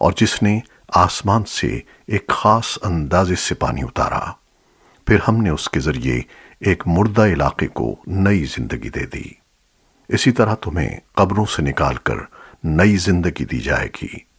اور جس نے آسمان سے ایک خاص اندازے سے پانی اتارا، پھر ہم نے اس کے ذریعے ایک مردہ علاقے کو نئی زندگی دے دی۔ اسی طرح تمہیں قبروں سے نکال کر نئی زندگی دی جائے گی۔